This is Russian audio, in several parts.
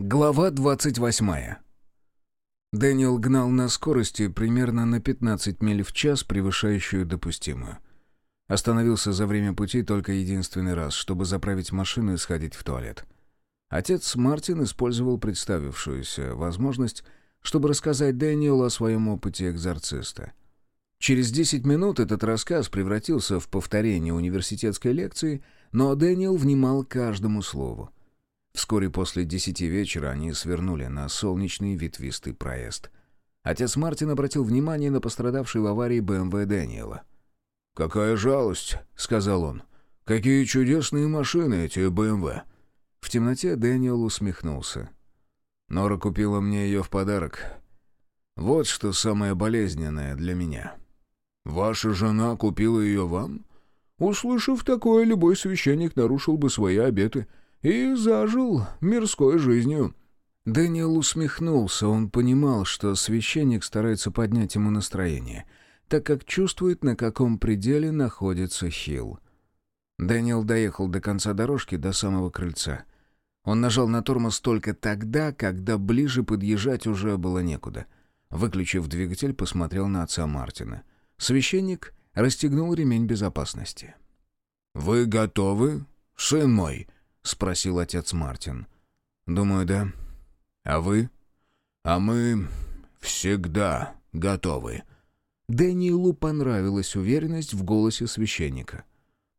Глава 28. Дэниел гнал на скорости примерно на 15 миль в час, превышающую допустимую. Остановился за время пути только единственный раз, чтобы заправить машину и сходить в туалет. Отец Мартин использовал представившуюся возможность, чтобы рассказать Дэниелу о своем опыте экзорциста. Через 10 минут этот рассказ превратился в повторение университетской лекции, но Дэниел внимал каждому слову. Вскоре после десяти вечера они свернули на солнечный ветвистый проезд. Отец Мартин обратил внимание на пострадавший в аварии БМВ Дэниела. «Какая жалость», — сказал он. «Какие чудесные машины эти БМВ». В темноте Дэниел усмехнулся. «Нора купила мне ее в подарок. Вот что самое болезненное для меня». «Ваша жена купила ее вам?» Услышав такое, любой священник нарушил бы свои обеты и зажил мирской жизнью». Дэниел усмехнулся, он понимал, что священник старается поднять ему настроение, так как чувствует, на каком пределе находится Хилл. Дэниел доехал до конца дорожки, до самого крыльца. Он нажал на тормоз только тогда, когда ближе подъезжать уже было некуда. Выключив двигатель, посмотрел на отца Мартина. Священник расстегнул ремень безопасности. «Вы готовы, сын мой?» — спросил отец Мартин. «Думаю, да. А вы?» «А мы всегда готовы». Дэниелу понравилась уверенность в голосе священника.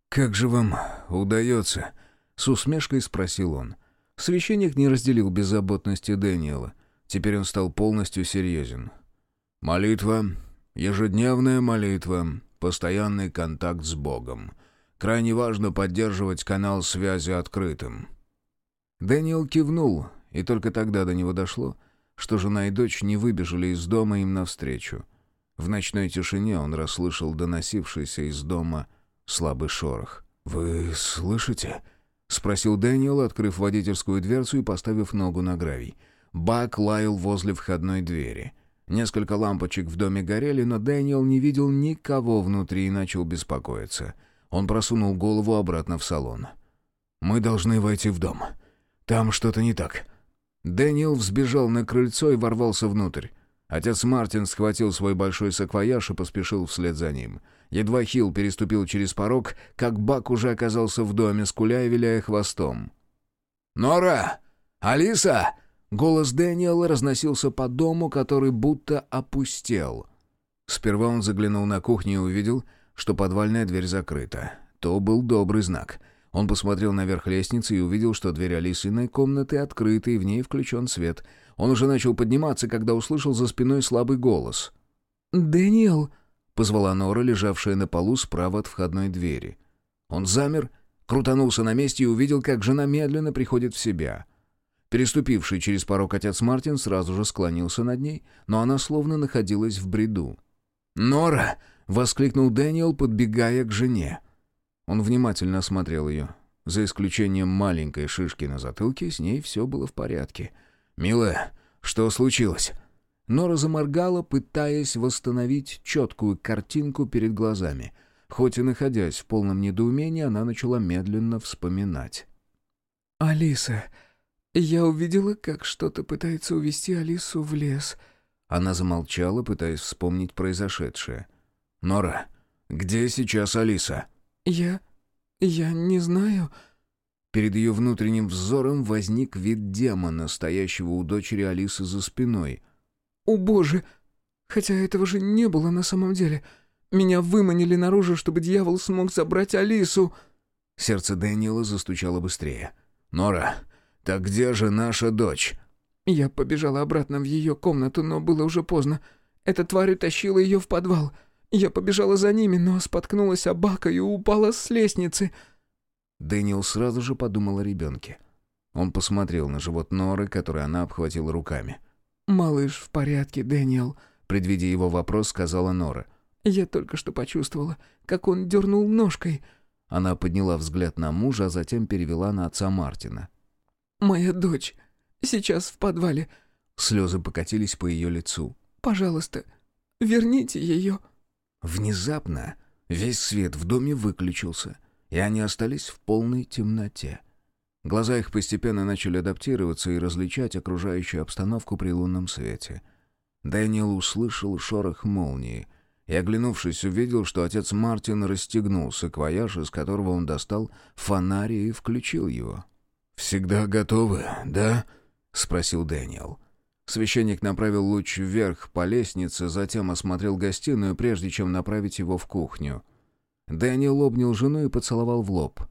«Как же вам удается?» — с усмешкой спросил он. Священник не разделил беззаботности Дэниела. Теперь он стал полностью серьезен. «Молитва, ежедневная молитва, постоянный контакт с Богом. Крайне важно поддерживать канал связи открытым». Дэниел кивнул, и только тогда до него дошло, что жена и дочь не выбежали из дома им навстречу. В ночной тишине он расслышал доносившийся из дома слабый шорох. «Вы слышите?» — спросил Дэниел, открыв водительскую дверцу и поставив ногу на гравий. Бак лаял возле входной двери. Несколько лампочек в доме горели, но Дэниел не видел никого внутри и начал беспокоиться — он просунул голову обратно в салон. «Мы должны войти в дом. Там что-то не так». Дэниел взбежал на крыльцо и ворвался внутрь. Отец Мартин схватил свой большой саквояж и поспешил вслед за ним. Едва Хилл переступил через порог, как Бак уже оказался в доме, скуля и виляя хвостом. «Нора! Алиса!» Голос Дэниела разносился по дому, который будто опустел. Сперва он заглянул на кухню и увидел, что подвальная дверь закрыта. То был добрый знак. Он посмотрел наверх лестницы и увидел, что дверь Алисиной комнаты открыта и в ней включен свет. Он уже начал подниматься, когда услышал за спиной слабый голос. «Дэниел!» — позвала Нора, лежавшая на полу справа от входной двери. Он замер, крутанулся на месте и увидел, как жена медленно приходит в себя. Переступивший через порог отец Мартин сразу же склонился над ней, но она словно находилась в бреду. «Нора!» Воскликнул Дэниел, подбегая к жене. Он внимательно осмотрел ее. За исключением маленькой шишки на затылке, с ней все было в порядке. «Милая, что случилось?» Нора заморгала, пытаясь восстановить четкую картинку перед глазами. Хоть и находясь в полном недоумении, она начала медленно вспоминать. «Алиса, я увидела, как что-то пытается увести Алису в лес». Она замолчала, пытаясь вспомнить произошедшее. «Нора, где сейчас Алиса?» «Я... я не знаю...» Перед ее внутренним взором возник вид демона, стоящего у дочери Алисы за спиной. «О боже! Хотя этого же не было на самом деле. Меня выманили наружу, чтобы дьявол смог забрать Алису!» Сердце Дэниела застучало быстрее. «Нора, так где же наша дочь?» Я побежала обратно в ее комнату, но было уже поздно. Эта тварь утащила ее в подвал. Я побежала за ними, но споткнулась о бака и упала с лестницы». Дэниел сразу же подумал о ребенке. Он посмотрел на живот Норы, который она обхватила руками. «Малыш в порядке, Дэниел», — предвидя его вопрос, сказала Нора. «Я только что почувствовала, как он дернул ножкой». Она подняла взгляд на мужа, а затем перевела на отца Мартина. «Моя дочь сейчас в подвале». Слезы покатились по ее лицу. «Пожалуйста, верните ее». Внезапно весь свет в доме выключился, и они остались в полной темноте. Глаза их постепенно начали адаптироваться и различать окружающую обстановку при лунном свете. Дэниел услышал шорох молнии и, оглянувшись, увидел, что отец Мартин расстегнул саквояж, из которого он достал фонарь и включил его. «Всегда готовы, да?» — спросил Дэниел. Священник направил луч вверх по лестнице, затем осмотрел гостиную, прежде чем направить его в кухню. Дэниел обнял жену и поцеловал в лоб.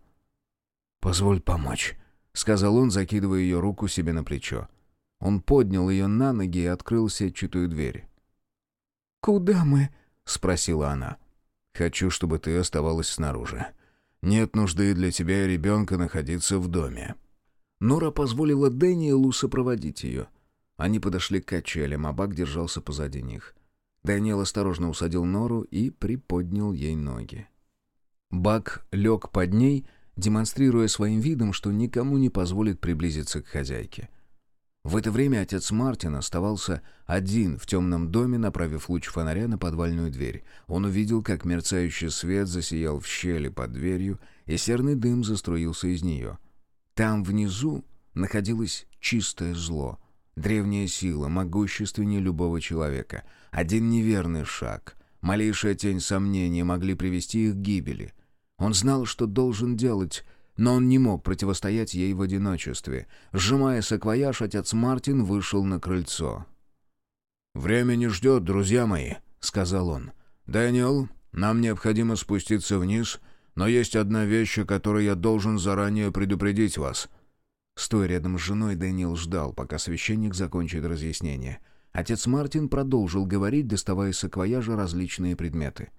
«Позволь помочь», — сказал он, закидывая ее руку себе на плечо. Он поднял ее на ноги и открыл сетчатую дверь. «Куда мы?» — спросила она. «Хочу, чтобы ты оставалась снаружи. Нет нужды для тебя и ребенка находиться в доме». Нора позволила Дэниелу сопроводить ее — они подошли к качелям, а Бак держался позади них. Дэниел осторожно усадил Нору и приподнял ей ноги. Бак лег под ней, демонстрируя своим видом, что никому не позволит приблизиться к хозяйке. В это время отец Мартин оставался один в темном доме, направив луч фонаря на подвальную дверь. Он увидел, как мерцающий свет засиял в щели под дверью, и серный дым заструился из нее. Там внизу находилось чистое зло — Древняя сила, могущественнее любого человека. Один неверный шаг, малейшая тень сомнения могли привести их к гибели. Он знал, что должен делать, но он не мог противостоять ей в одиночестве. Сжимая саквояж, отец Мартин вышел на крыльцо. «Время не ждет, друзья мои», — сказал он. «Дэниел, нам необходимо спуститься вниз, но есть одна вещь, о которой я должен заранее предупредить вас». Стоя рядом с женой, Дэниел ждал, пока священник закончит разъяснение. Отец Мартин продолжил говорить, доставая из саквояжа различные предметы.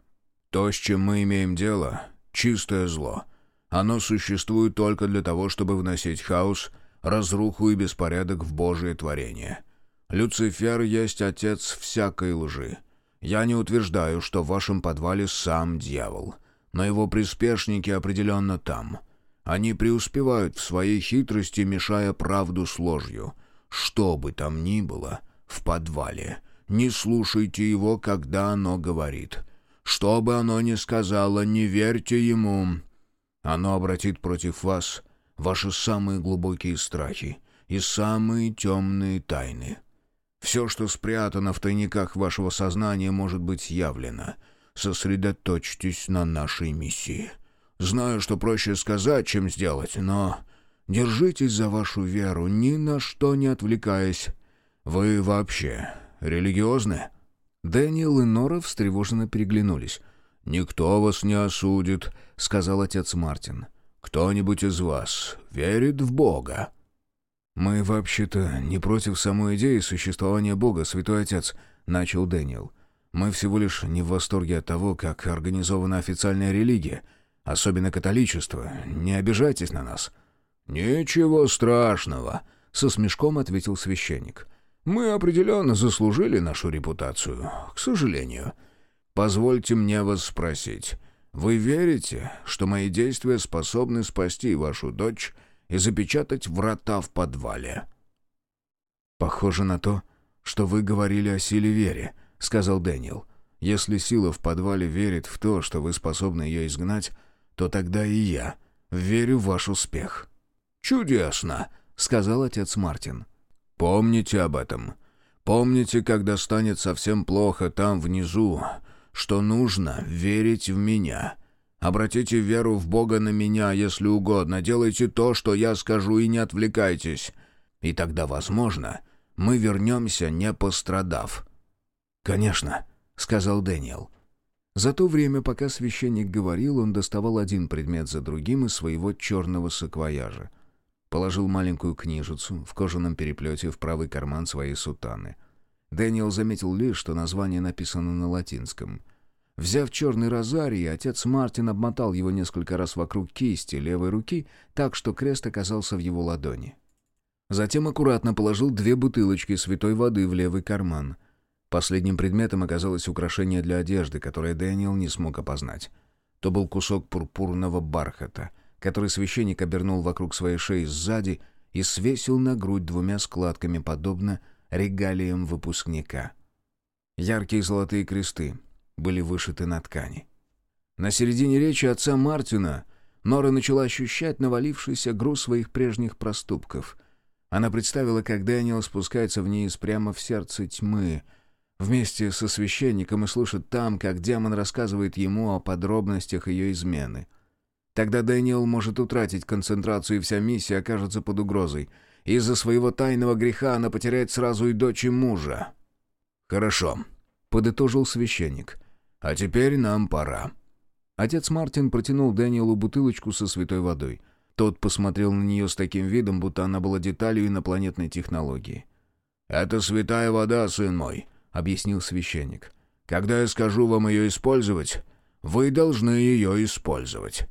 «То, с чем мы имеем дело, — чистое зло. Оно существует только для того, чтобы вносить хаос, разруху и беспорядок в Божие творение. Люцифер есть отец всякой лжи. Я не утверждаю, что в вашем подвале сам дьявол, но его приспешники определенно там — они преуспевают в своей хитрости, мешая правду с ложью. Что бы там ни было в подвале, не слушайте его, когда оно говорит. Что бы оно ни сказало, не верьте ему. Оно обратит против вас ваши самые глубокие страхи и самые темные тайны. Все, что спрятано в тайниках вашего сознания, может быть явлено. Сосредоточьтесь на нашей миссии. Знаю, что проще сказать, чем сделать, но держитесь за вашу веру, ни на что не отвлекаясь. Вы вообще религиозны?» Дэниел и Нора встревоженно переглянулись. «Никто вас не осудит», — сказал отец Мартин. «Кто-нибудь из вас верит в Бога?» «Мы вообще-то не против самой идеи существования Бога, святой отец», — начал Дэниел. «Мы всего лишь не в восторге от того, как организована официальная религия — особенно католичество. Не обижайтесь на нас». «Ничего страшного», — со смешком ответил священник. «Мы определенно заслужили нашу репутацию, к сожалению. Позвольте мне вас спросить, вы верите, что мои действия способны спасти вашу дочь и запечатать врата в подвале?» «Похоже на то, что вы говорили о силе вере», — сказал Дэниел. «Если сила в подвале верит в то, что вы способны ее изгнать, то тогда и я верю в ваш успех». «Чудесно», — сказал отец Мартин. «Помните об этом. Помните, когда станет совсем плохо там внизу, что нужно верить в меня. Обратите веру в Бога на меня, если угодно. Делайте то, что я скажу, и не отвлекайтесь. И тогда, возможно, мы вернемся, не пострадав». «Конечно», — сказал Дэниел. За то время, пока священник говорил, он доставал один предмет за другим из своего черного саквояжа. Положил маленькую книжицу в кожаном переплете в правый карман своей сутаны. Дэниел заметил лишь, что название написано на латинском. Взяв черный розарий, отец Мартин обмотал его несколько раз вокруг кисти левой руки, так что крест оказался в его ладони. Затем аккуратно положил две бутылочки святой воды в левый карман — Последним предметом оказалось украшение для одежды, которое Дэниел не смог опознать. То был кусок пурпурного бархата, который священник обернул вокруг своей шеи сзади и свесил на грудь двумя складками, подобно регалиям выпускника. Яркие золотые кресты были вышиты на ткани. На середине речи отца Мартина Нора начала ощущать навалившийся груз своих прежних проступков. Она представила, как Дэниел спускается вниз прямо в сердце тьмы, вместе со священником и слушает там, как демон рассказывает ему о подробностях ее измены. Тогда Дэниел может утратить концентрацию, и вся миссия окажется под угрозой. Из-за своего тайного греха она потеряет сразу и дочь, и мужа. «Хорошо», — подытожил священник. «А теперь нам пора». Отец Мартин протянул Дэниелу бутылочку со святой водой. Тот посмотрел на нее с таким видом, будто она была деталью инопланетной технологии. «Это святая вода, сын мой», — объяснил священник. «Когда я скажу вам ее использовать, вы должны ее использовать».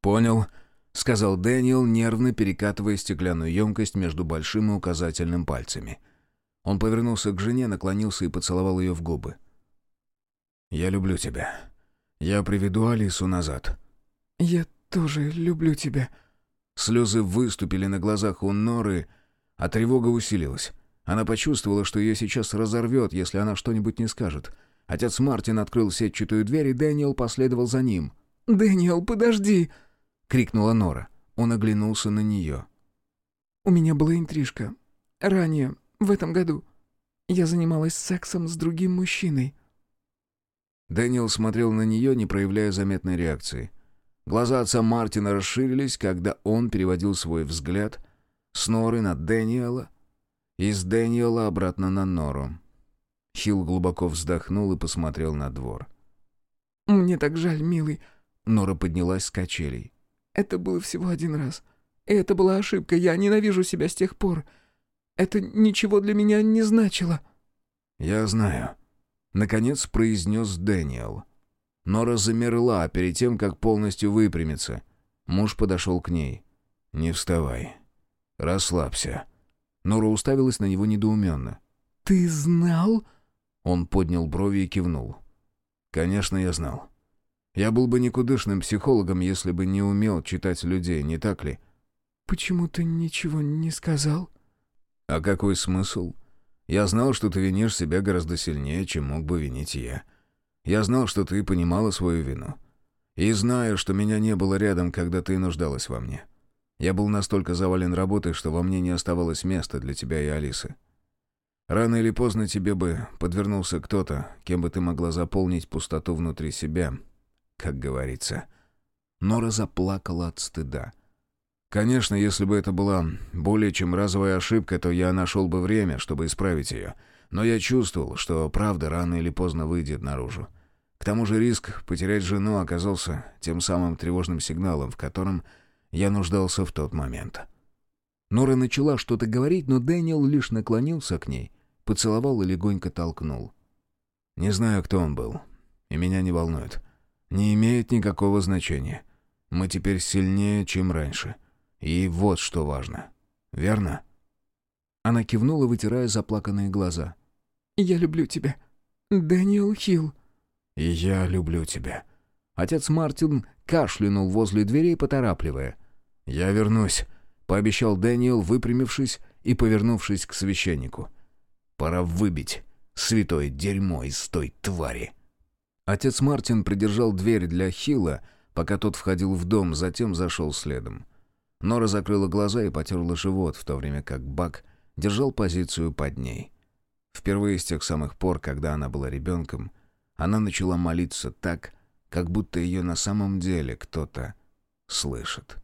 «Понял», — сказал Дэниел, нервно перекатывая стеклянную емкость между большим и указательным пальцами. Он повернулся к жене, наклонился и поцеловал ее в губы. «Я люблю тебя», я приведу Алису назад». «Я тоже люблю тебя». Слезы выступили на глазах у Норы, а тревога усилилась. Она почувствовала, что ее сейчас разорвет, если она что-нибудь не скажет. Отец Мартин открыл сетчатую дверь, и Дэниел последовал за ним. «Дэниел, подожди!» — крикнула Нора. Он оглянулся на нее. «У меня была интрижка. Ранее, в этом году. Я занималась сексом с другим мужчиной». Дэниел смотрел на нее, не проявляя заметной реакции. Глаза отца Мартина расширились, когда он переводил свой взгляд с Норы на Дэниела и с Дэниела обратно на Нору. Хилл глубоко вздохнул и посмотрел на двор. «Мне так жаль, милый». Нора поднялась с качелей. «Это было всего один раз. И это была ошибка. Я ненавижу себя с тех пор. Это ничего для меня не значило». «Я знаю», Наконец произнес Дэниел. Нора замерла перед тем, как полностью выпрямиться. Муж подошел к ней. «Не вставай. Расслабься». Нора уставилась на него недоуменно. «Ты знал?» Он поднял брови и кивнул. «Конечно, я знал. Я был бы никудышным психологом, если бы не умел читать людей, не так ли?» «Почему ты ничего не сказал?» «А какой смысл? Я знал, что ты винишь себя гораздо сильнее, чем мог бы винить я. Я знал, что ты понимала свою вину. И знаю, что меня не было рядом, когда ты нуждалась во мне. Я был настолько завален работой, что во мне не оставалось места для тебя и Алисы. Рано или поздно тебе бы подвернулся кто-то, кем бы ты могла заполнить пустоту внутри себя, как говорится. Нора заплакала от стыда. Конечно, если бы это была более чем разовая ошибка, то я нашел бы время, чтобы исправить ее. Но я чувствовал, что правда рано или поздно выйдет наружу. К тому же риск потерять жену оказался тем самым тревожным сигналом, в котором я нуждался в тот момент. Нора начала что-то говорить, но Дэниел лишь наклонился к ней, поцеловал и легонько толкнул. Не знаю, кто он был, и меня не волнует. Не имеет никакого значения. Мы теперь сильнее, чем раньше. И вот что важно. Верно?» Она кивнула, вытирая заплаканные глаза. «Я люблю тебя. Дэниел Хилл». «И я люблю тебя». Отец Мартин кашлянул возле дверей, поторапливая. «Я вернусь», — пообещал Дэниел, выпрямившись и повернувшись к священнику. «Пора выбить святое дерьмо из той твари». Отец Мартин придержал дверь для Хилла, пока тот входил в дом, затем зашел следом. Нора закрыла глаза и потерла живот, в то время как Бак держал позицию под ней. Впервые с тех самых пор, когда она была ребенком, она начала молиться так, как будто ее на самом деле кто-то слышит.